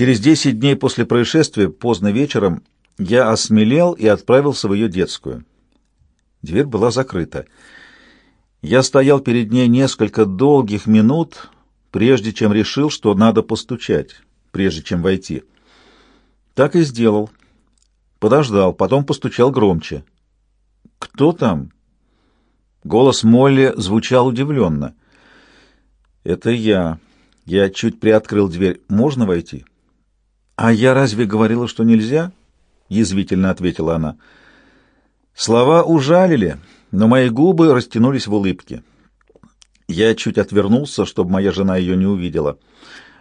Через десять дней после происшествия, поздно вечером, я осмелел и отправился в ее детскую. Дверь была закрыта. Я стоял перед ней несколько долгих минут, прежде чем решил, что надо постучать, прежде чем войти. Так и сделал. Подождал, потом постучал громче. «Кто там?» Голос Молли звучал удивленно. «Это я. Я чуть приоткрыл дверь. Можно войти?» «А я разве говорила, что нельзя?» — язвительно ответила она. Слова ужалили, но мои губы растянулись в улыбке. Я чуть отвернулся, чтобы моя жена ее не увидела.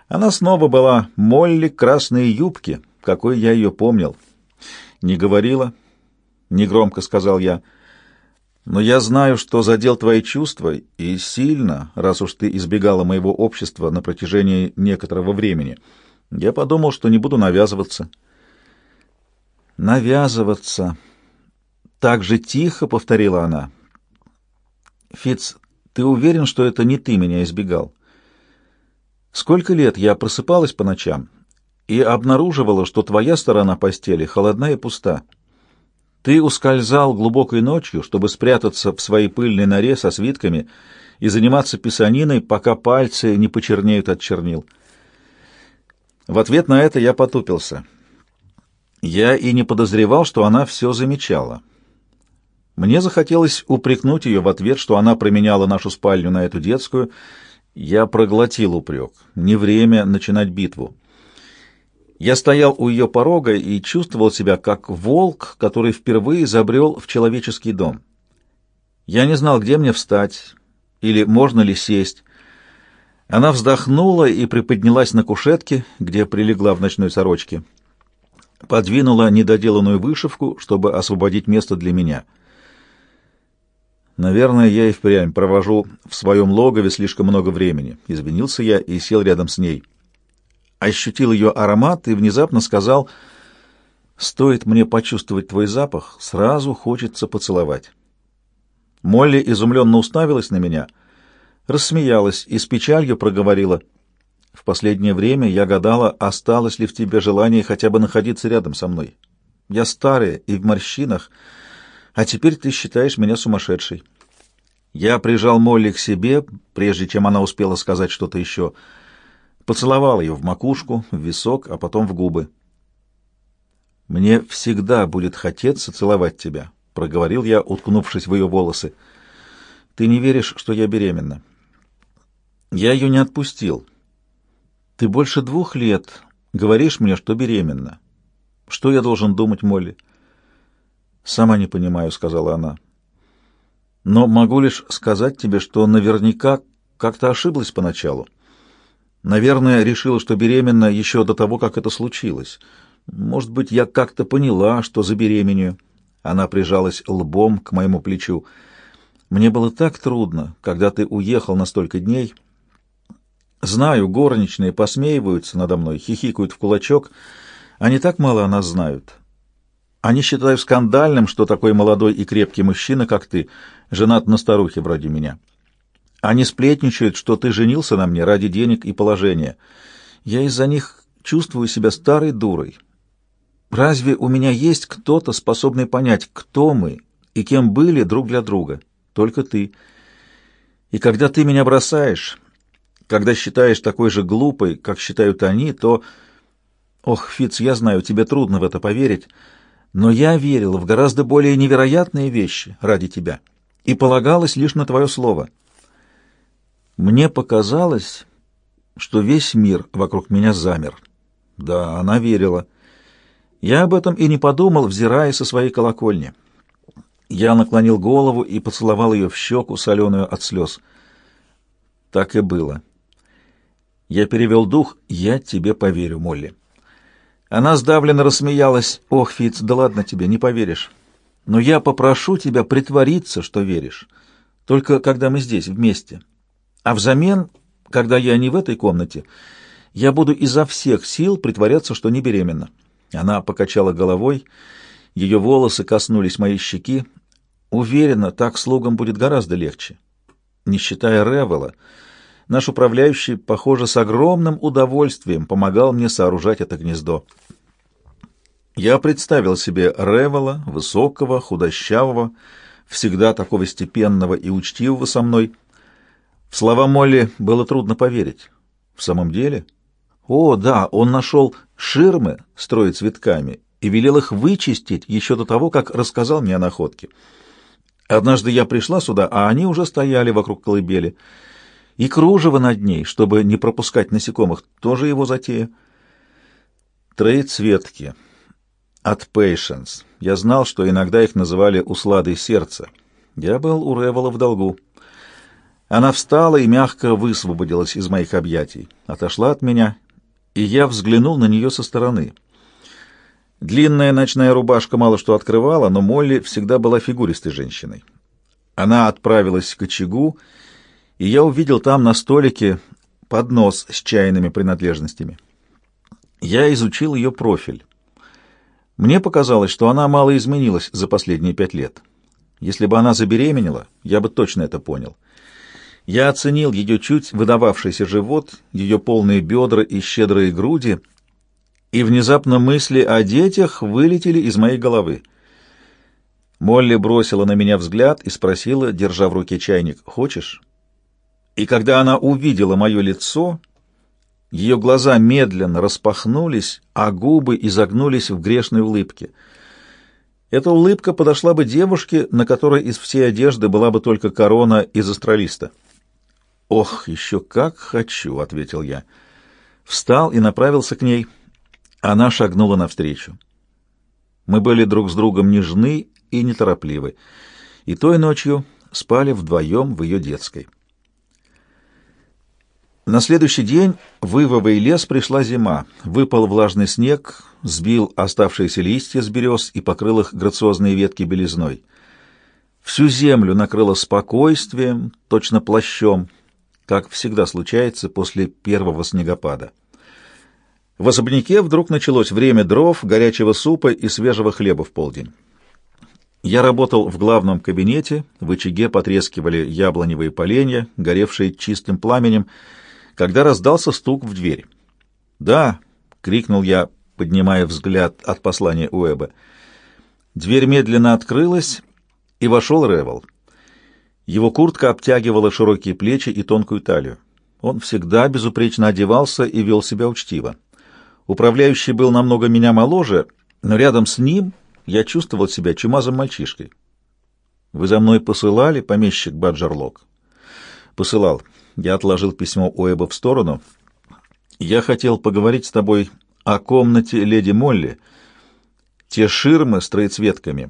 Она снова была Молли красные юбки, какой я ее помнил. «Не говорила?» — негромко сказал я. «Но я знаю, что задел твои чувства, и сильно, раз уж ты избегала моего общества на протяжении некоторого времени. Я подумал, что не буду навязываться». «Навязываться!» Так же тихо повторила она. Фиц, ты уверен, что это не ты меня избегал? Сколько лет я просыпалась по ночам и обнаруживала, что твоя сторона постели холодна и пуста. Ты ускользал глубокой ночью, чтобы спрятаться в своей пыльной норе со свитками и заниматься писаниной, пока пальцы не почернеют от чернил. В ответ на это я потупился. Я и не подозревал, что она все замечала. Мне захотелось упрекнуть ее в ответ, что она променяла нашу спальню на эту детскую. Я проглотил упрек. Не время начинать битву. Я стоял у ее порога и чувствовал себя как волк, который впервые забрел в человеческий дом. Я не знал, где мне встать или можно ли сесть. Она вздохнула и приподнялась на кушетке, где прилегла в ночной сорочке. Подвинула недоделанную вышивку, чтобы освободить место для меня — Наверное, я и впрямь провожу в своем логове слишком много времени. Извинился я и сел рядом с ней. Ощутил ее аромат и внезапно сказал, «Стоит мне почувствовать твой запах, сразу хочется поцеловать». Молли изумленно уставилась на меня, рассмеялась и с печалью проговорила, «В последнее время я гадала, осталось ли в тебе желание хотя бы находиться рядом со мной. Я старая и в морщинах, — а теперь ты считаешь меня сумасшедшей. Я прижал Молли к себе, прежде чем она успела сказать что-то еще. Поцеловал ее в макушку, в висок, а потом в губы. «Мне всегда будет хотеться целовать тебя», — проговорил я, уткнувшись в ее волосы. «Ты не веришь, что я беременна?» Я ее не отпустил. «Ты больше двух лет говоришь мне, что беременна. Что я должен думать, Молли?» «Сама не понимаю», — сказала она. «Но могу лишь сказать тебе, что наверняка как-то ошиблась поначалу. Наверное, решила, что беременна еще до того, как это случилось. Может быть, я как-то поняла, что забеременею». Она прижалась лбом к моему плечу. «Мне было так трудно, когда ты уехал на столько дней. Знаю, горничные посмеиваются надо мной, хихикают в кулачок. Они так мало о нас знают. Они считают скандальным, что такой молодой и крепкий мужчина, как ты, женат на старухе вроде меня. Они сплетничают, что ты женился на мне ради денег и положения. Я из-за них чувствую себя старой дурой. Разве у меня есть кто-то, способный понять, кто мы и кем были друг для друга? Только ты. И когда ты меня бросаешь, когда считаешь такой же глупой, как считают они, то... Ох, Фиц, я знаю, тебе трудно в это поверить, но я верила в гораздо более невероятные вещи ради тебя и полагалась лишь на твое слово. Мне показалось, что весь мир вокруг меня замер. Да, она верила. Я об этом и не подумал, взирая со своей колокольни. Я наклонил голову и поцеловал ее в щеку, соленую от слез. Так и было. Я перевел дух. «Я тебе поверю, Молли». Она сдавленно рассмеялась. «Ох, Фиц, да ладно тебе, не поверишь. Но я попрошу тебя притвориться, что веришь. Только когда мы здесь, вместе. А взамен, когда я не в этой комнате, я буду изо всех сил притворяться, что не беременна». Она покачала головой, ее волосы коснулись моей щеки. Уверена, так слугам будет гораздо легче. Не считая Ревела, Наш управляющий, похоже, с огромным удовольствием помогал мне сооружать это гнездо. Я представил себе Ревела, высокого, худощавого, всегда такого степенного и учтивого со мной. В слова Молли было трудно поверить. В самом деле? О, да, он нашел ширмы, строить цветками, и велел их вычистить еще до того, как рассказал мне о находке. Однажды я пришла сюда, а они уже стояли вокруг колыбели. И кружево над ней, чтобы не пропускать насекомых, тоже его затея. Троецветки. От Patience. Я знал, что иногда их называли «усладой сердца». Я был у Револа в долгу. Она встала и мягко высвободилась из моих объятий, отошла от меня, и я взглянул на нее со стороны. Длинная ночная рубашка мало что открывала, но Молли всегда была фигуристой женщиной. Она отправилась к очагу, и я увидел там на столике поднос с чайными принадлежностями. Я изучил ее профиль. Мне показалось, что она мало изменилась за последние пять лет. Если бы она забеременела, я бы точно это понял. Я оценил ее чуть выдававшийся живот, ее полные бедра и щедрые груди, и внезапно мысли о детях вылетели из моей головы. Молли бросила на меня взгляд и спросила, держа в руке чайник, «Хочешь?» И когда она увидела мое лицо, ее глаза медленно распахнулись, а губы изогнулись в грешной улыбке. Эта улыбка подошла бы девушке, на которой из всей одежды была бы только корона из астралиста. «Ох, еще как хочу!» — ответил я. Встал и направился к ней. Она шагнула навстречу. Мы были друг с другом нежны и неторопливы, и той ночью спали вдвоем в ее детской. На следующий день в Ивовый лес пришла зима. Выпал влажный снег, сбил оставшиеся листья с берез и покрыл их грациозные ветки белизной. Всю землю накрыло спокойствием, точно плащом, как всегда случается после первого снегопада. В особняке вдруг началось время дров, горячего супа и свежего хлеба в полдень. Я работал в главном кабинете, в очаге потрескивали яблоневые поленья, горевшие чистым пламенем, когда раздался стук в дверь. «Да!» — крикнул я, поднимая взгляд от послания Уэба. Дверь медленно открылась, и вошел Ревел. Его куртка обтягивала широкие плечи и тонкую талию. Он всегда безупречно одевался и вел себя учтиво. Управляющий был намного меня моложе, но рядом с ним я чувствовал себя чумазым мальчишкой. «Вы за мной посылали, помещик Баджерлок?» «Посылал. Я отложил письмо Уэба в сторону. «Я хотел поговорить с тобой о комнате леди Молли. Те ширмы с троецветками».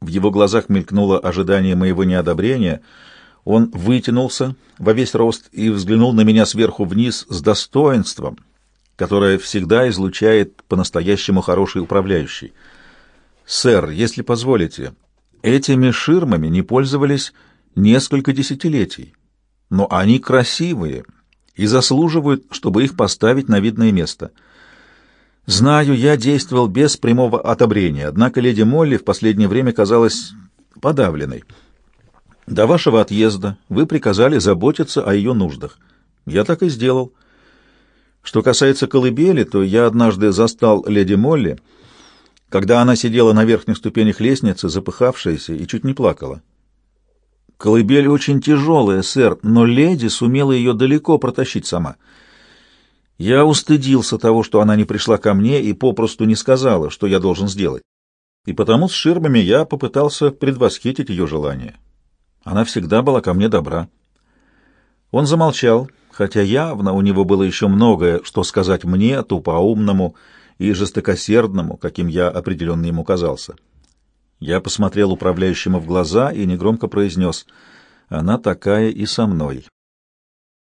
В его глазах мелькнуло ожидание моего неодобрения. Он вытянулся во весь рост и взглянул на меня сверху вниз с достоинством, которое всегда излучает по-настоящему хороший управляющий. «Сэр, если позволите, этими ширмами не пользовались несколько десятилетий но они красивые и заслуживают, чтобы их поставить на видное место. Знаю, я действовал без прямого отобрения, однако леди Молли в последнее время казалась подавленной. До вашего отъезда вы приказали заботиться о ее нуждах. Я так и сделал. Что касается колыбели, то я однажды застал леди Молли, когда она сидела на верхних ступенях лестницы, запыхавшаяся, и чуть не плакала. Колыбель очень тяжелая, сэр, но леди сумела ее далеко протащить сама. Я устыдился того, что она не пришла ко мне и попросту не сказала, что я должен сделать. И потому с ширмами я попытался предвосхитить ее желание. Она всегда была ко мне добра. Он замолчал, хотя явно у него было еще многое, что сказать мне, тупоумному и жестокосердному, каким я определенно ему казался. Я посмотрел управляющему в глаза и негромко произнес «Она такая и со мной.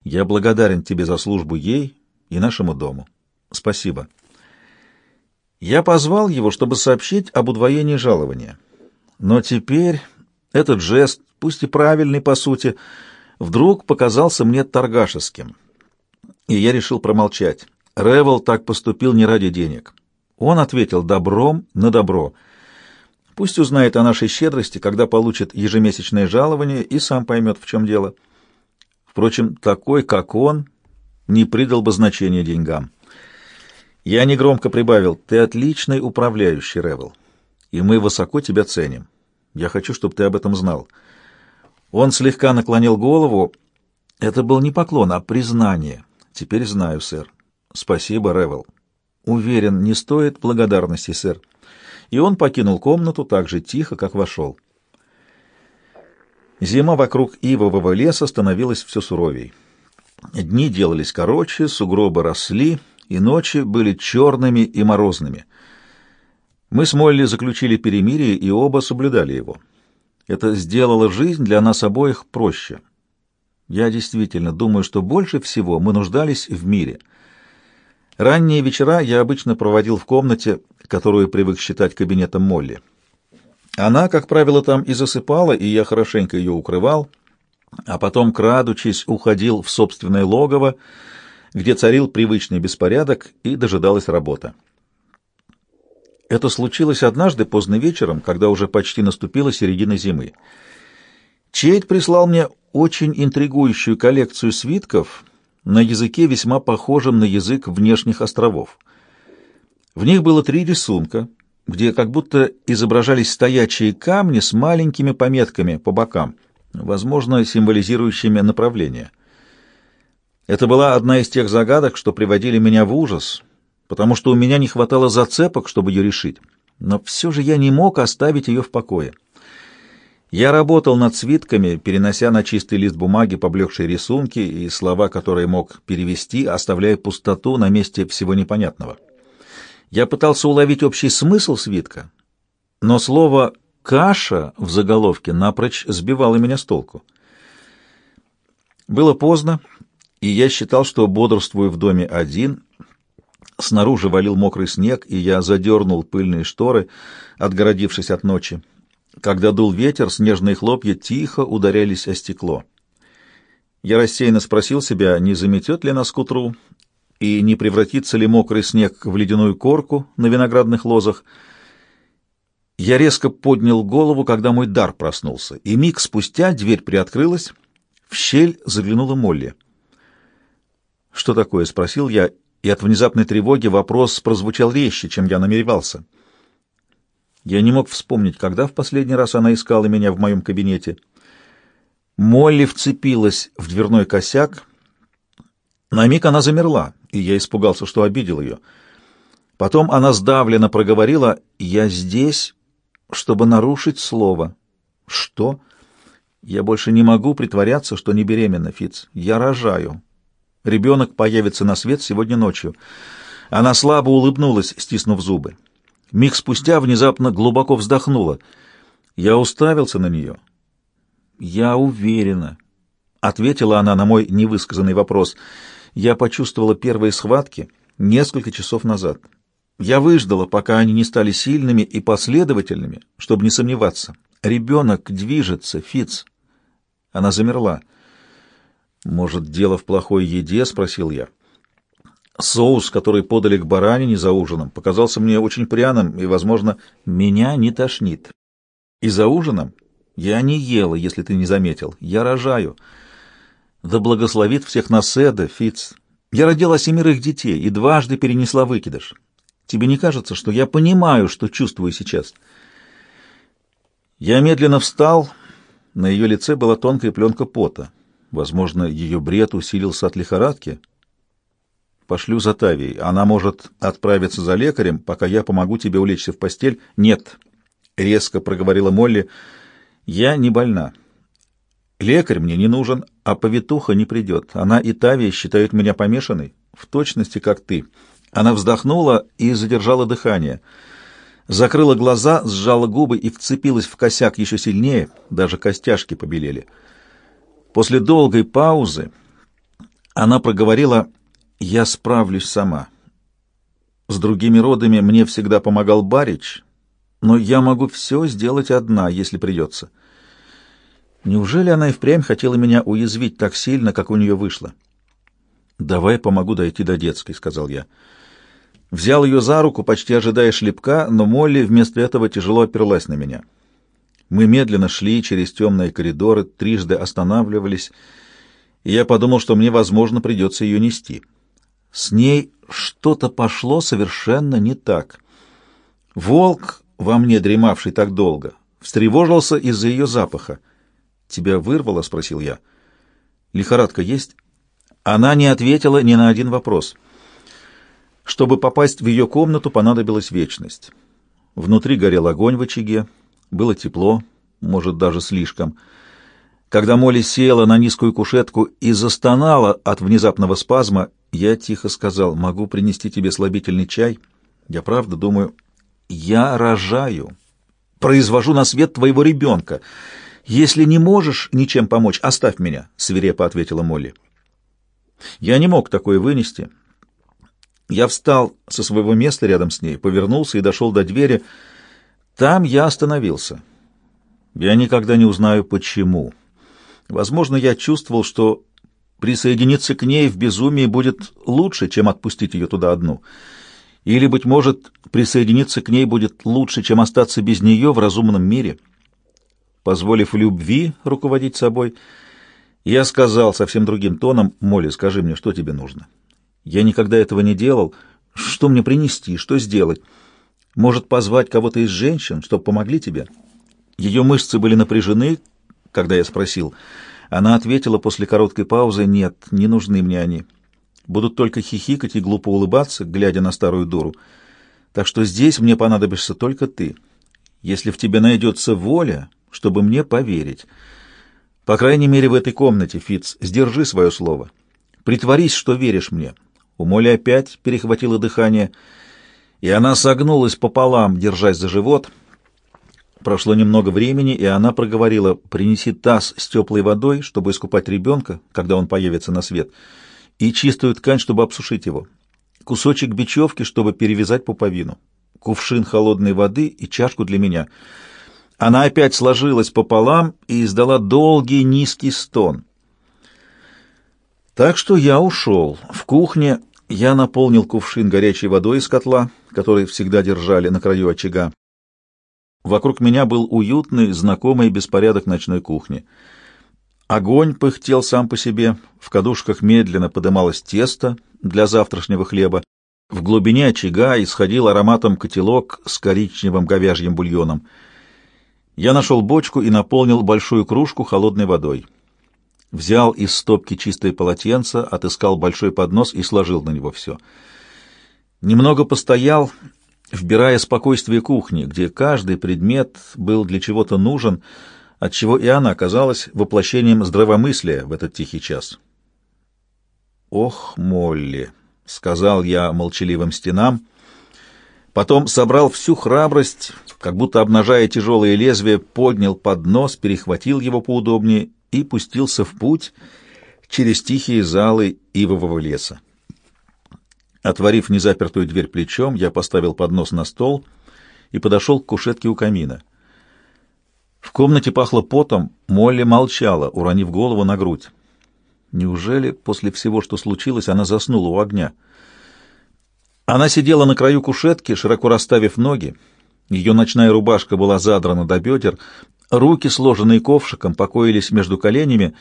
Я благодарен тебе за службу ей и нашему дому. Спасибо». Я позвал его, чтобы сообщить об удвоении жалования. Но теперь этот жест, пусть и правильный по сути, вдруг показался мне торгашеским. И я решил промолчать. Ревел так поступил не ради денег. Он ответил добром на добро — Пусть узнает о нашей щедрости, когда получит ежемесячное жалование, и сам поймет, в чем дело. Впрочем, такой, как он, не придал бы значения деньгам. Я негромко прибавил, ты отличный управляющий, Ревел, и мы высоко тебя ценим. Я хочу, чтобы ты об этом знал. Он слегка наклонил голову. Это был не поклон, а признание. Теперь знаю, сэр. Спасибо, Ревел. Уверен, не стоит благодарности, сэр. И он покинул комнату так же тихо, как вошел. Зима вокруг ивового леса становилась все суровей. Дни делались короче, сугробы росли, и ночи были черными и морозными. Мы с Молли заключили перемирие и оба соблюдали его. Это сделало жизнь для нас обоих проще. Я действительно думаю, что больше всего мы нуждались в мире. Ранние вечера я обычно проводил в комнате, которую привык считать кабинетом Молли. Она, как правило, там и засыпала, и я хорошенько ее укрывал, а потом, крадучись, уходил в собственное логово, где царил привычный беспорядок и дожидалась работа. Это случилось однажды поздно вечером, когда уже почти наступила середина зимы. Чейд прислал мне очень интригующую коллекцию свитков на языке, весьма похожем на язык внешних островов. В них было три рисунка, где как будто изображались стоячие камни с маленькими пометками по бокам, возможно, символизирующими направление. Это была одна из тех загадок, что приводили меня в ужас — потому что у меня не хватало зацепок, чтобы ее решить. Но все же я не мог оставить ее в покое. Я работал над свитками, перенося на чистый лист бумаги поблекшие рисунки и слова, которые мог перевести, оставляя пустоту на месте всего непонятного. Я пытался уловить общий смысл свитка, но слово «каша» в заголовке напрочь сбивало меня с толку. Было поздно, и я считал, что бодрствую в доме один — Снаружи валил мокрый снег, и я задернул пыльные шторы, отгородившись от ночи. Когда дул ветер, снежные хлопья тихо ударялись о стекло. Я рассеянно спросил себя, не заметет ли нас к утру, и не превратится ли мокрый снег в ледяную корку на виноградных лозах. Я резко поднял голову, когда мой дар проснулся, и миг спустя дверь приоткрылась, в щель заглянула Молли. «Что такое?» — спросил я, и от внезапной тревоги вопрос прозвучал резче, чем я намеревался. Я не мог вспомнить, когда в последний раз она искала меня в моем кабинете. Молли вцепилась в дверной косяк. На миг она замерла, и я испугался, что обидел ее. Потом она сдавленно проговорила «Я здесь, чтобы нарушить слово». «Что?» «Я больше не могу притворяться, что не беременна, Фиц. Я рожаю. Ребенок появится на свет сегодня ночью. Она слабо улыбнулась, стиснув зубы. Миг спустя внезапно глубоко вздохнула. Я уставился на нее. «Я уверена», — ответила она на мой невысказанный вопрос. «Я почувствовала первые схватки несколько часов назад. Я выждала, пока они не стали сильными и последовательными, чтобы не сомневаться. Ребенок движется, Фиц. Она замерла. «Может, дело в плохой еде?» — спросил я. Соус, который подали к баранине за ужином, показался мне очень пряным, и, возможно, меня не тошнит. И за ужином я не ела, если ты не заметил. Я рожаю. Да благословит всех нас Эда, Фиц. Я родила семерых детей и дважды перенесла выкидыш. Тебе не кажется, что я понимаю, что чувствую сейчас?» Я медленно встал. На ее лице была тонкая пленка пота. Возможно, ее бред усилился от лихорадки. Пошлю за Тавией. Она может отправиться за лекарем, пока я помогу тебе улечься в постель. Нет, — резко проговорила Молли, — я не больна. Лекарь мне не нужен, а повитуха не придет. Она и Тавия считают меня помешанной, в точности, как ты. Она вздохнула и задержала дыхание. Закрыла глаза, сжала губы и вцепилась в косяк еще сильнее, даже костяшки побелели. — После долгой паузы она проговорила «Я справлюсь сама». С другими родами мне всегда помогал Барич, но я могу все сделать одна, если придется. Неужели она и впрямь хотела меня уязвить так сильно, как у нее вышло? «Давай помогу дойти до детской», — сказал я. Взял ее за руку, почти ожидая шлепка, но Молли вместо этого тяжело оперлась на меня. Мы медленно шли через темные коридоры, трижды останавливались. и я подумал, что мне, возможно, придется ее нести. С ней что-то пошло совершенно не так. Волк, во мне дремавший так долго, встревожился из-за ее запаха. «Тебя вырвало?» — спросил я. «Лихорадка есть?» Она не ответила ни на один вопрос. Чтобы попасть в ее комнату, понадобилась вечность. Внутри горел огонь в очаге, было тепло, может, даже слишком. Когда Молли села на низкую кушетку и застонала от внезапного спазма, я тихо сказал, «Могу принести тебе слабительный чай?» Я правда думаю, «Я рожаю, произвожу на свет твоего ребенка. Если не можешь ничем помочь, оставь меня», — свирепо ответила Молли. Я не мог такое вынести. Я встал со своего места рядом с ней, повернулся и дошел до двери. Там я остановился. Я никогда не узнаю, почему. Возможно, я чувствовал, что присоединиться к ней в безумии будет лучше, чем отпустить ее туда одну. Или, быть может, присоединиться к ней будет лучше, чем остаться без нее в разумном мире. Позволив любви руководить собой, я сказал совсем другим тоном, «Молли, скажи мне, что тебе нужно?» Я никогда этого не делал. Что мне принести, что сделать? Может, позвать кого-то из женщин, чтобы помогли тебе? Ее мышцы были напряжены, когда я спросил. Она ответила после короткой паузы, «Нет, не нужны мне они. Будут только хихикать и глупо улыбаться, глядя на старую дуру. Так что здесь мне понадобишься только ты. Если в тебе найдется воля, чтобы мне поверить». По крайней мере, в этой комнате, Фиц, сдержи свое слово. Притворись, что веришь мне. У Молли опять перехватило дыхание, и она согнулась пополам, держась за живот. Прошло немного времени, и она проговорила, «Принеси таз с теплой водой, чтобы искупать ребенка, когда он появится на свет, и чистую ткань, чтобы обсушить его, кусочек бечевки, чтобы перевязать пуповину, кувшин холодной воды и чашку для меня». Она опять сложилась пополам и издала долгий низкий стон. Так что я ушел. В кухне я наполнил кувшин горячей водой из котла, который всегда держали на краю очага. Вокруг меня был уютный, знакомый беспорядок ночной кухни. Огонь пыхтел сам по себе, в кадушках медленно подымалось тесто для завтрашнего хлеба. В глубине очага исходил ароматом котелок с коричневым говяжьим бульоном — я нашел бочку и наполнил большую кружку холодной водой. Взял из стопки чистое полотенце, отыскал большой поднос и сложил на него все. Немного постоял, вбирая спокойствие кухни, где каждый предмет был для чего-то нужен, отчего и она казалась воплощением здравомыслия в этот тихий час. «Ох, Молли!» — сказал я молчаливым стенам — Потом собрал всю храбрость, как будто обнажая тяжелые лезвия, поднял поднос, перехватил его поудобнее и пустился в путь через тихие залы ивового леса. Отворив незапертую дверь плечом, я поставил поднос на стол и подошел к кушетке у камина. В комнате пахло потом, Молли молчала, уронив голову на грудь. Неужели после всего, что случилось, она заснула у огня? Она сидела на краю кушетки, широко расставив ноги. Ее ночная рубашка была задрана до бедер, руки, сложенные ковшиком, покоились между коленями,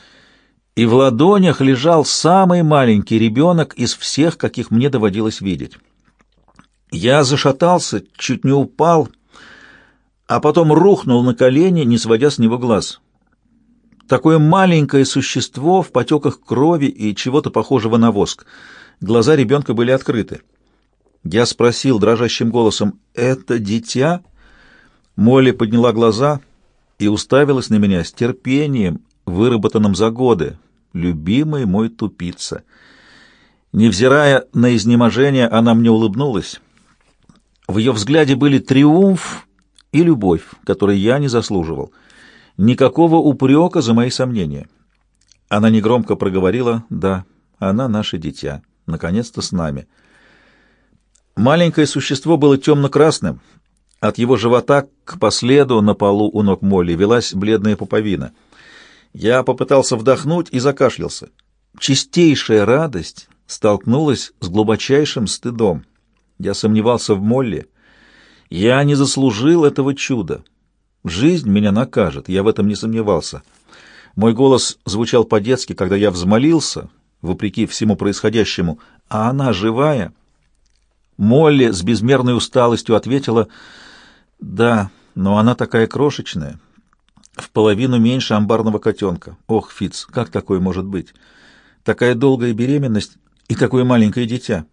и в ладонях лежал самый маленький ребенок из всех, каких мне доводилось видеть. Я зашатался, чуть не упал, а потом рухнул на колени, не сводя с него глаз. Такое маленькое существо в потеках крови и чего-то похожего на воск. Глаза ребенка были открыты. Я спросил дрожащим голосом, «Это дитя?» Молли подняла глаза и уставилась на меня с терпением, выработанным за годы. «Любимый мой тупица!» Невзирая на изнеможение, она мне улыбнулась. В ее взгляде были триумф и любовь, которой я не заслуживал. Никакого упрека за мои сомнения. Она негромко проговорила, «Да, она наше дитя, наконец-то с нами». Маленькое существо было темно-красным. От его живота к последу на полу у ног Молли велась бледная пуповина. Я попытался вдохнуть и закашлялся. Чистейшая радость столкнулась с глубочайшим стыдом. Я сомневался в Молли. Я не заслужил этого чуда. Жизнь меня накажет, я в этом не сомневался. Мой голос звучал по-детски, когда я взмолился, вопреки всему происходящему, а она живая. Молли с безмерной усталостью ответила, «Да, но она такая крошечная, в половину меньше амбарного котенка. Ох, Фиц, как такое может быть? Такая долгая беременность и такое маленькое дитя».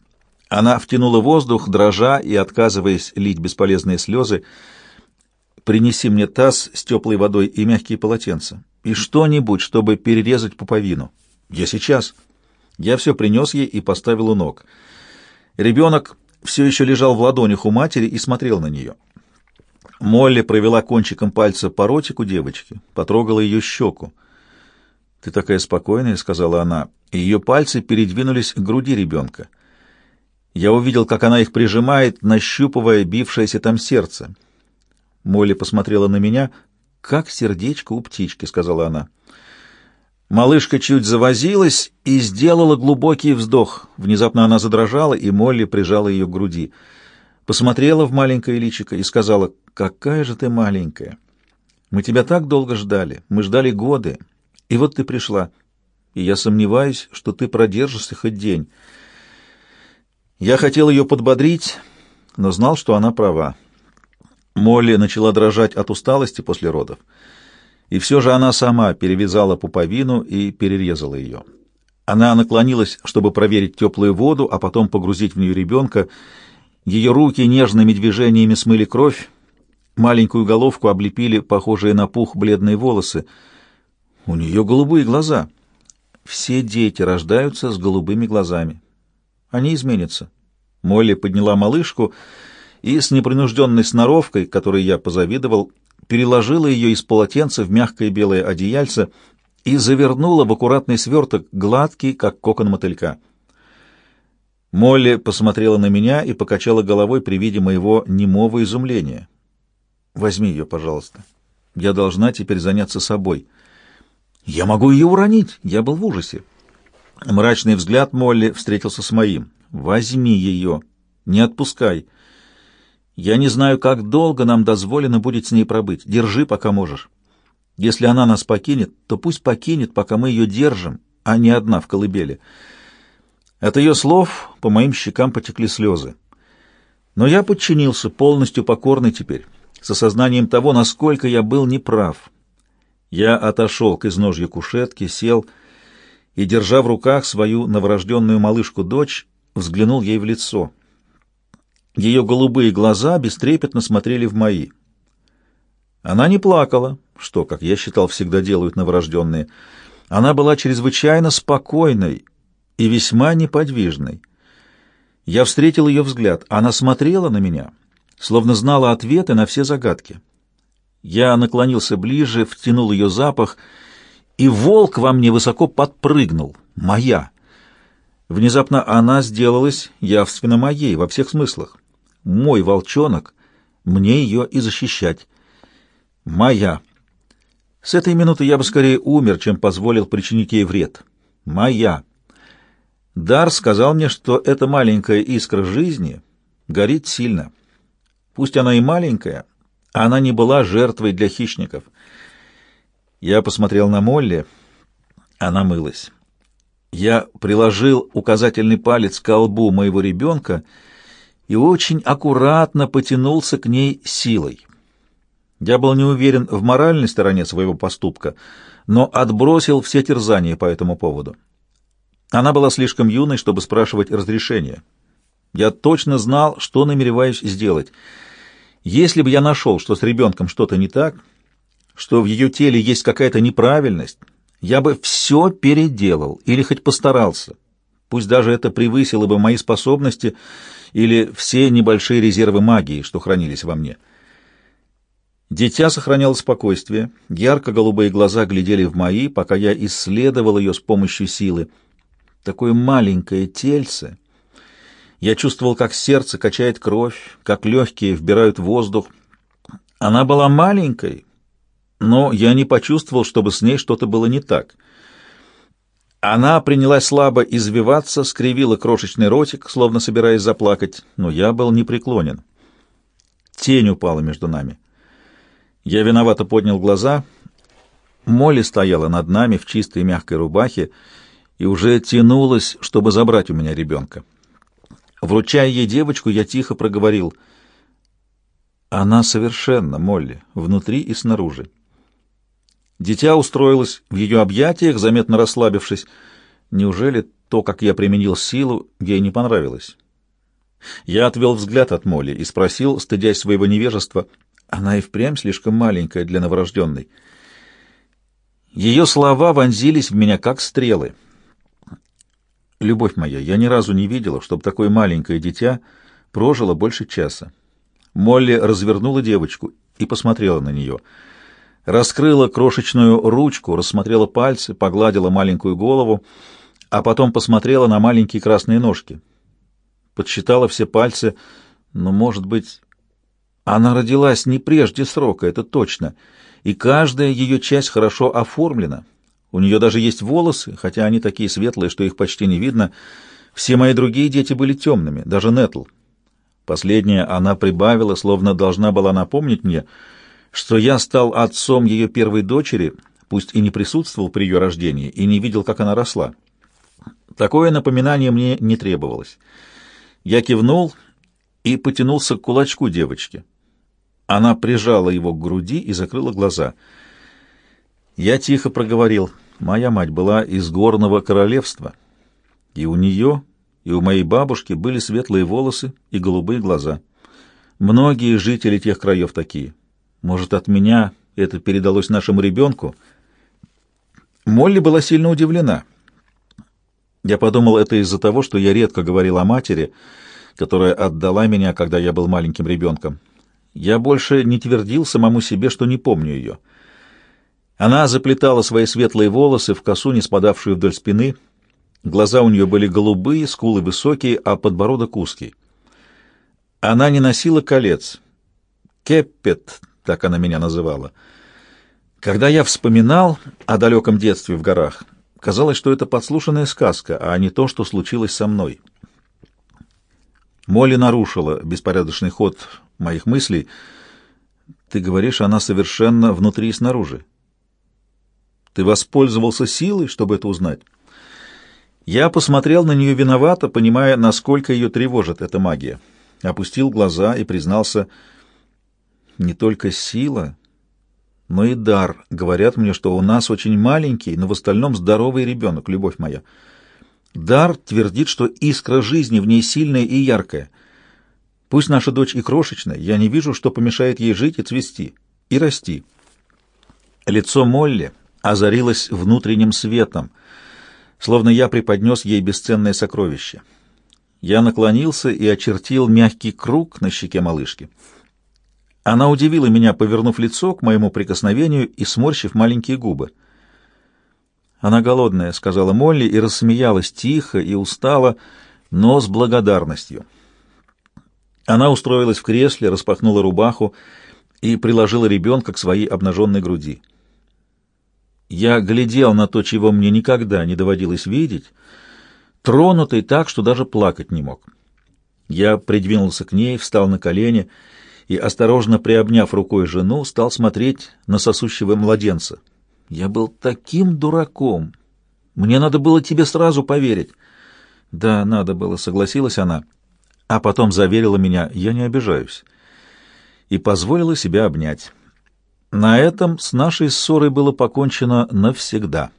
Она втянула воздух, дрожа и отказываясь лить бесполезные слезы. «Принеси мне таз с теплой водой и мягкие полотенца, и что-нибудь, чтобы перерезать пуповину. Я сейчас». Я все принес ей и поставил у ног. Ребенок все еще лежал в ладонях у матери и смотрел на нее. Молли провела кончиком пальца по ротику девочки, потрогала ее щеку. «Ты такая спокойная», — сказала она, и ее пальцы передвинулись к груди ребенка. Я увидел, как она их прижимает, нащупывая бившееся там сердце. Молли посмотрела на меня. «Как сердечко у птички», — сказала она. Малышка чуть завозилась и сделала глубокий вздох. Внезапно она задрожала, и Молли прижала ее к груди. Посмотрела в маленькое личико и сказала, «Какая же ты маленькая! Мы тебя так долго ждали, мы ждали годы, и вот ты пришла, и я сомневаюсь, что ты продержишься хоть день». Я хотел ее подбодрить, но знал, что она права. Молли начала дрожать от усталости после родов. И все же она сама перевязала пуповину и перерезала ее. Она наклонилась, чтобы проверить теплую воду, а потом погрузить в нее ребенка. Ее руки нежными движениями смыли кровь, маленькую головку облепили похожие на пух бледные волосы. У нее голубые глаза. Все дети рождаются с голубыми глазами. Они изменятся. Молли подняла малышку и с непринужденной сноровкой, которой я позавидовал, переложила ее из полотенца в мягкое белое одеяльце и завернула в аккуратный сверток, гладкий, как кокон мотылька. Молли посмотрела на меня и покачала головой при виде моего немого изумления. «Возьми ее, пожалуйста. Я должна теперь заняться собой». «Я могу ее уронить!» Я был в ужасе. Мрачный взгляд Молли встретился с моим. «Возьми ее! Не отпускай!» Я не знаю, как долго нам дозволено будет с ней пробыть. Держи, пока можешь. Если она нас покинет, то пусть покинет, пока мы ее держим, а не одна в колыбели. От ее слов по моим щекам потекли слезы. Но я подчинился, полностью покорный теперь, с осознанием того, насколько я был неправ. Я отошел к изножью кушетки, сел и, держа в руках свою новорожденную малышку-дочь, взглянул ей в лицо — ее голубые глаза бестрепетно смотрели в мои. Она не плакала, что, как я считал, всегда делают новорожденные. Она была чрезвычайно спокойной и весьма неподвижной. Я встретил ее взгляд. Она смотрела на меня, словно знала ответы на все загадки. Я наклонился ближе, втянул ее запах, и волк во мне высоко подпрыгнул. Моя! Внезапно она сделалась явственно моей во всех смыслах мой волчонок, мне ее и защищать. Моя. С этой минуты я бы скорее умер, чем позволил причинить ей вред. Моя. Дар сказал мне, что эта маленькая искра жизни горит сильно. Пусть она и маленькая, она не была жертвой для хищников. Я посмотрел на Молли, она мылась. Я приложил указательный палец к колбу моего ребенка и очень аккуратно потянулся к ней силой. Я был не уверен в моральной стороне своего поступка, но отбросил все терзания по этому поводу. Она была слишком юной, чтобы спрашивать разрешения. Я точно знал, что намереваюсь сделать. Если бы я нашел, что с ребенком что-то не так, что в ее теле есть какая-то неправильность, я бы все переделал или хоть постарался. Пусть даже это превысило бы мои способности или все небольшие резервы магии, что хранились во мне. Дитя сохраняло спокойствие, ярко-голубые глаза глядели в мои, пока я исследовал ее с помощью силы. Такое маленькое тельце. Я чувствовал, как сердце качает кровь, как легкие вбирают воздух. Она была маленькой, но я не почувствовал, чтобы с ней что-то было не так — она принялась слабо извиваться, скривила крошечный ротик, словно собираясь заплакать, но я был непреклонен. Тень упала между нами. Я виновато поднял глаза. Молли стояла над нами в чистой мягкой рубахе и уже тянулась, чтобы забрать у меня ребенка. Вручая ей девочку, я тихо проговорил. Она совершенно, Молли, внутри и снаружи. Дитя устроилось в ее объятиях, заметно расслабившись. Неужели то, как я применил силу, ей не понравилось? Я отвел взгляд от Молли и спросил, стыдясь своего невежества, она и впрямь слишком маленькая для новорожденной. Ее слова вонзились в меня, как стрелы. «Любовь моя, я ни разу не видела, чтобы такое маленькое дитя прожило больше часа». Молли развернула девочку и посмотрела на нее. Раскрыла крошечную ручку, рассмотрела пальцы, погладила маленькую голову, а потом посмотрела на маленькие красные ножки. Подсчитала все пальцы, но, может быть, она родилась не прежде срока, это точно, и каждая ее часть хорошо оформлена. У нее даже есть волосы, хотя они такие светлые, что их почти не видно. Все мои другие дети были темными, даже Нетл. Последняя она прибавила, словно должна была напомнить мне, что я стал отцом ее первой дочери, пусть и не присутствовал при ее рождении, и не видел, как она росла. Такое напоминание мне не требовалось. Я кивнул и потянулся к кулачку девочки. Она прижала его к груди и закрыла глаза. Я тихо проговорил. Моя мать была из горного королевства, и у нее, и у моей бабушки были светлые волосы и голубые глаза. Многие жители тех краев такие. Может, от меня это передалось нашему ребенку? Молли была сильно удивлена. Я подумал, это из-за того, что я редко говорил о матери, которая отдала меня, когда я был маленьким ребенком. Я больше не твердил самому себе, что не помню ее. Она заплетала свои светлые волосы в косу, не спадавшую вдоль спины. Глаза у нее были голубые, скулы высокие, а подбородок узкий. Она не носила колец. Кеппет, так она меня называла. Когда я вспоминал о далеком детстве в горах, казалось, что это подслушанная сказка, а не то, что случилось со мной. Молли нарушила беспорядочный ход моих мыслей. Ты говоришь, она совершенно внутри и снаружи. Ты воспользовался силой, чтобы это узнать? Я посмотрел на нее виновато, понимая, насколько ее тревожит эта магия. Опустил глаза и признался, не только сила, но и дар. Говорят мне, что у нас очень маленький, но в остальном здоровый ребенок, любовь моя. Дар твердит, что искра жизни в ней сильная и яркая. Пусть наша дочь и крошечная, я не вижу, что помешает ей жить и цвести, и расти. Лицо Молли озарилось внутренним светом, словно я преподнес ей бесценное сокровище. Я наклонился и очертил мягкий круг на щеке малышки. Она удивила меня, повернув лицо к моему прикосновению и сморщив маленькие губы. «Она голодная», — сказала Молли и рассмеялась тихо и устало, но с благодарностью. Она устроилась в кресле, распахнула рубаху и приложила ребенка к своей обнаженной груди. Я глядел на то, чего мне никогда не доводилось видеть, тронутый так, что даже плакать не мог. Я придвинулся к ней, встал на колени и, осторожно приобняв рукой жену, стал смотреть на сосущего младенца — я был таким дураком. Мне надо было тебе сразу поверить. Да, надо было, согласилась она, а потом заверила меня, я не обижаюсь, и позволила себя обнять. На этом с нашей ссорой было покончено навсегда.